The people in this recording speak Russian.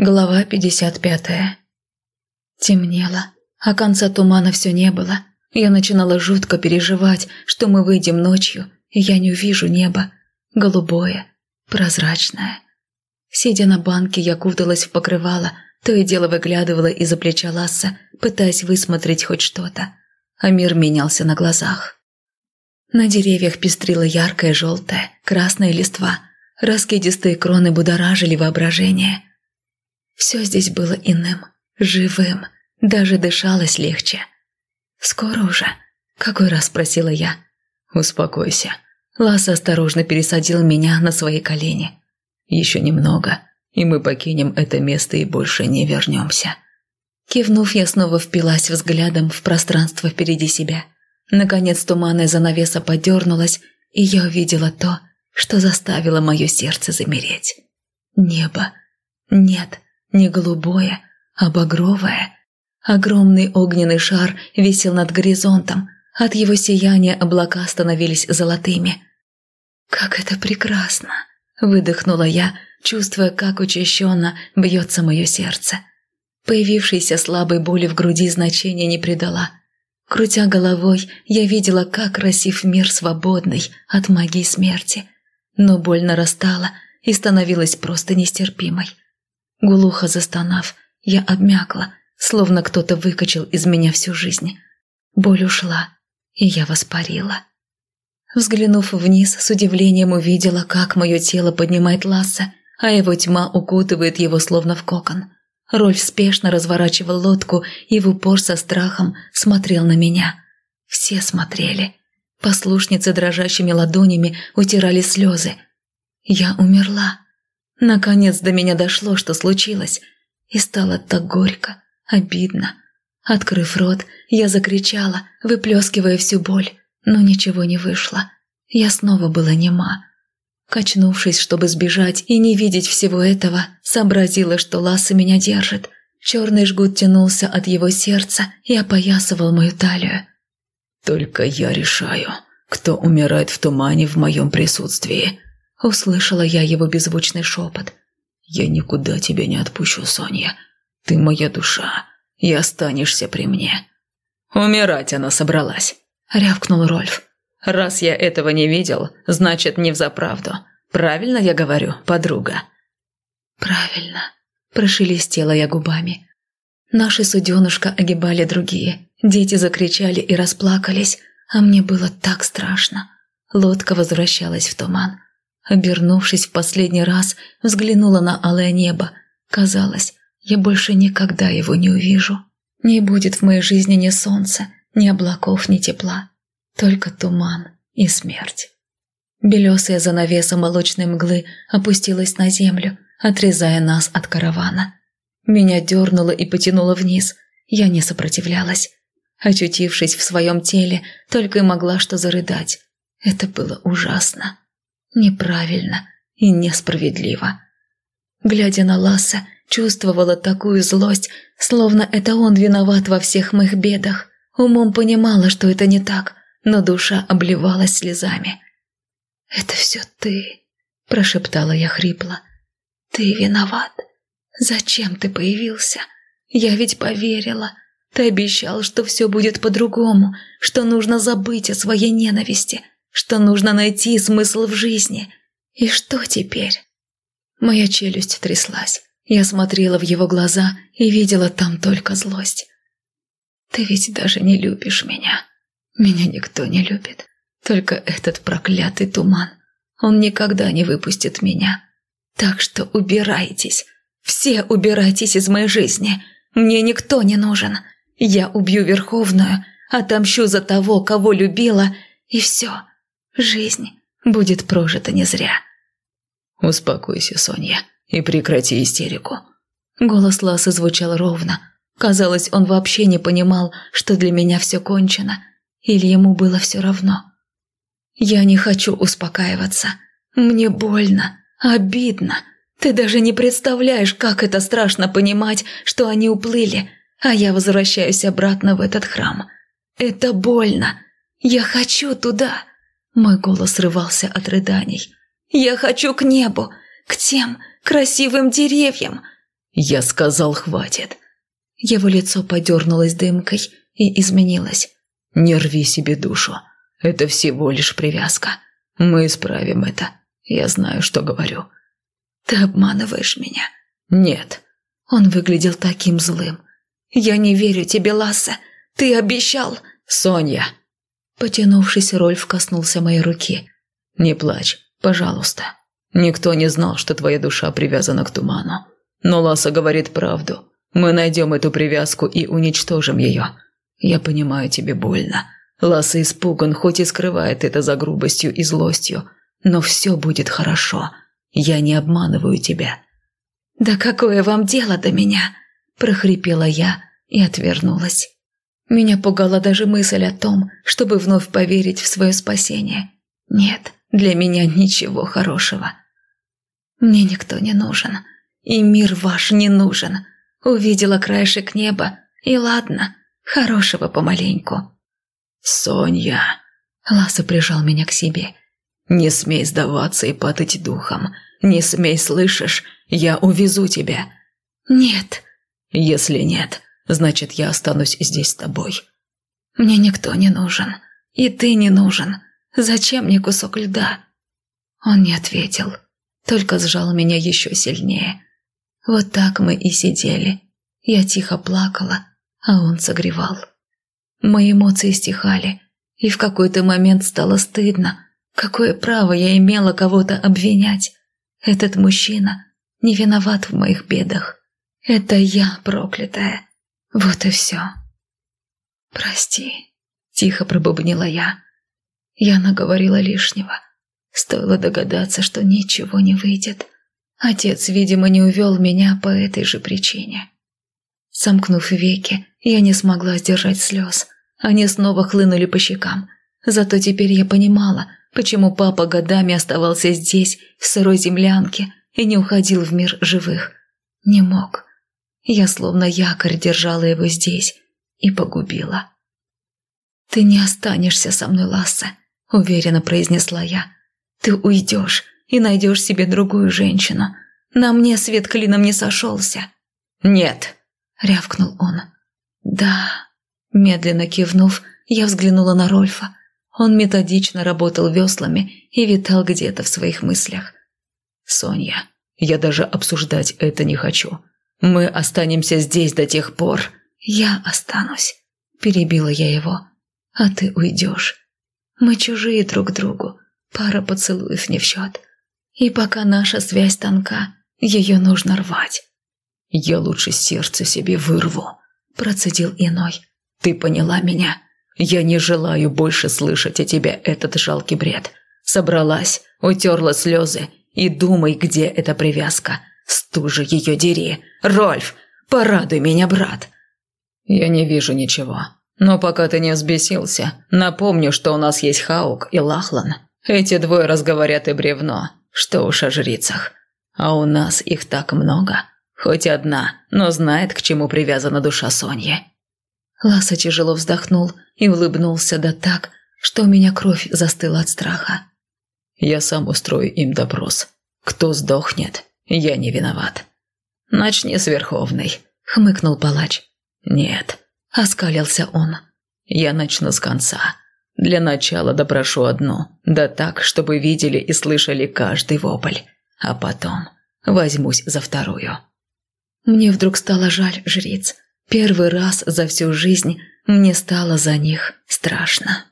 Глава 55. Темнело, а конца тумана все не было. Я начинала жутко переживать, что мы выйдем ночью, и я не увижу неба. Голубое, прозрачное. Сидя на банке, я куталась в покрывало, то и дело выглядывала из-за плеча Ласса, пытаясь высмотреть хоть что-то. А мир менялся на глазах. На деревьях пестрила яркая желтая, красная листва. Раскидистые кроны будоражили воображение – все здесь было иным, живым, даже дышалось легче. «Скоро уже?» – какой раз спросила я. «Успокойся». Ласса осторожно пересадил меня на свои колени. «Еще немного, и мы покинем это место и больше не вернемся». Кивнув, я снова впилась взглядом в пространство впереди себя. Наконец туманная занавеса подернулась, и я увидела то, что заставило мое сердце замереть. Небо. Нет, не голубое, а багровое. Огромный огненный шар висел над горизонтом, от его сияния облака становились золотыми. «Как это прекрасно!» – выдохнула я, чувствуя, как учащенно бьется мое сердце. Появившейся слабой боли в груди значения не придала. Крутя головой, я видела, как красив мир свободный от магии смерти. Но боль нарастала и становилась просто нестерпимой. Глухо застонав, я обмякла, словно кто-то выкачал из меня всю жизнь. Боль ушла, и я воспарила. Взглянув вниз, с удивлением увидела, как мое тело поднимает Ласса, а его тьма укутывает его словно в кокон. Рольф спешно разворачивал лодку и в упор со страхом смотрел на меня. Все смотрели. Послушницы дрожащими ладонями утирали слезы. Я умерла. Наконец до меня дошло, что случилось, и стало так горько, обидно. Открыв рот, я закричала, выплескивая всю боль, но ничего не вышло. Я снова была нема. Качнувшись, чтобы сбежать и не видеть всего этого, сообразила, что Ласса меня держит. Черный жгут тянулся от его сердца и опоясывал мою талию. «Только я решаю, кто умирает в тумане в моем присутствии», Услышала я его беззвучный шепот. «Я никуда тебя не отпущу, Соня. Ты моя душа, и останешься при мне». «Умирать она собралась», — рявкнул Рольф. «Раз я этого не видел, значит, не взаправду. Правильно я говорю, подруга?» «Правильно», – прошелестела я губами. Наши суденушка огибали другие. Дети закричали и расплакались, а мне было так страшно. Лодка возвращалась в туман. Обернувшись в последний раз, взглянула на алое небо. Казалось, я больше никогда его не увижу. Не будет в моей жизни ни солнца, ни облаков, ни тепла. Только туман и смерть. Белесая занавеса молочной мглы опустилась на землю, отрезая нас от каравана. Меня дернуло и потянуло вниз. Я не сопротивлялась. Очутившись в своем теле, только и могла что зарыдать. Это было ужасно неправильно и несправедливо. Глядя на Ласса, чувствовала такую злость, словно это он виноват во всех моих бедах. Умом понимала, что это не так, но душа обливалась слезами. «Это все ты», – прошептала я хрипло. «Ты виноват. Зачем ты появился? Я ведь поверила. Ты обещал, что все будет по-другому, что нужно забыть о своей ненависти, что нужно найти смысл в жизни. И что теперь? Моя челюсть тряслась. Я смотрела в его глаза и видела там только злость. «Ты ведь даже не любишь меня. Меня никто не любит. Только этот проклятый туман. Он никогда не выпустит меня. Так что убирайтесь. Все убирайтесь из моей жизни. Мне никто не нужен. Я убью Верховную, отомщу за того, кого любила, и все. Жизнь будет прожита не зря. «Успокойся, Соня, и прекрати истерику». Голос Ласы звучал ровно. Казалось, он вообще не понимал, что для меня все кончено. Или ему было все равно. «Я не хочу успокаиваться. Мне больно, обидно. Ты даже не представляешь, как это страшно понимать, что они уплыли, а я возвращаюсь обратно в этот храм. Это больно. Я хочу туда. Мой голос срывался от рыданий. «Я хочу к небу, к тем красивым деревьям!» Я сказал, хватит. Его лицо подернулось дымкой и изменилось. Не рви себе душу. Это всего лишь привязка. Мы исправим это. Я знаю, что говорю. Ты обманываешь меня. Нет. Он выглядел таким злым. Я не верю тебе, Ласса. Ты обещал. Соня. Потянувшись, Рольф коснулся моей руки. Не плачь, пожалуйста. Никто не знал, что твоя душа привязана к туману. Но Ласа говорит правду. Мы найдем эту привязку и уничтожим ее. Я понимаю, тебе больно. Ласа испуган, хоть и скрывает это за грубостью и злостью. Но все будет хорошо. Я не обманываю тебя». «Да какое вам дело до меня?» – прохрипела я и отвернулась. Меня пугала даже мысль о том, чтобы вновь поверить в свое спасение. Нет, для меня ничего хорошего. Мне никто не нужен, и мир ваш не нужен. Увидела краешек неба, и ладно, хорошего помаленьку. «Соня!» Ласа прижал меня к себе. «Не смей сдаваться и падать духом. Не смей, слышишь? Я увезу тебя». «Нет». «Если нет, значит, я останусь здесь с тобой». «Мне никто не нужен. И ты не нужен. Зачем мне кусок льда?» Он не ответил, только сжал меня еще сильнее. Вот так мы и сидели. Я тихо плакала, а он согревал. Мои эмоции стихали, и в какой-то момент стало стыдно. Какое право я имела кого-то обвинять? Этот мужчина не виноват в моих бедах. Это я проклятая. Вот и все. «Прости», – тихо пробубнила я. Я наговорила лишнего. Стоило догадаться, что ничего не выйдет. Отец, видимо, не увел меня по этой же причине. Сомкнув веки, я не смогла сдержать слез. Они снова хлынули по щекам. Зато теперь я понимала, почему папа годами оставался здесь, в сырой землянке, и не уходил в мир живых. Не мог. Я словно якорь держала его здесь и погубила. «Ты не останешься со мной, Лассе», — уверенно произнесла я. «Ты уйдешь и найдешь себе другую женщину. На мне свет клином не сошелся». «Нет», – рявкнул он. «Да». Медленно кивнув, я взглянула на Рольфа. Он методично работал веслами и витал где-то в своих мыслях. «Соня, я даже обсуждать это не хочу. Мы останемся здесь до тех пор...» «Я останусь», – перебила я его. «А ты уйдешь. Мы чужие друг другу. Пара поцелуев не в счет. И пока наша связь тонка, ее нужно рвать». «Я лучше сердце себе вырву», – процедил иной. «Ты поняла меня? Я не желаю больше слышать о тебе этот жалкий бред. Собралась, утерла слезы и думай, где эта привязка. Стужи ее дери. Рольф, порадуй меня, брат». «Я не вижу ничего. Но пока ты не взбесился, напомню, что у нас есть Хаук и Лахлан. Эти двое разговорят и бревно. Что уж о жрицах. А у нас их так много». Хоть одна, но знает, к чему привязана душа Соньи. Ласа тяжело вздохнул и улыбнулся да так, что у меня кровь застыла от страха. «Я сам устрою им допрос. Кто сдохнет, я не виноват». «Начни с Верховной», — хмыкнул палач. «Нет», — оскалился он. «Я начну с конца. Для начала допрошу одну, да так, чтобы видели и слышали каждый вопль. А потом возьмусь за вторую». Мне вдруг стало жаль жриц. Первый раз за всю жизнь мне стало за них страшно.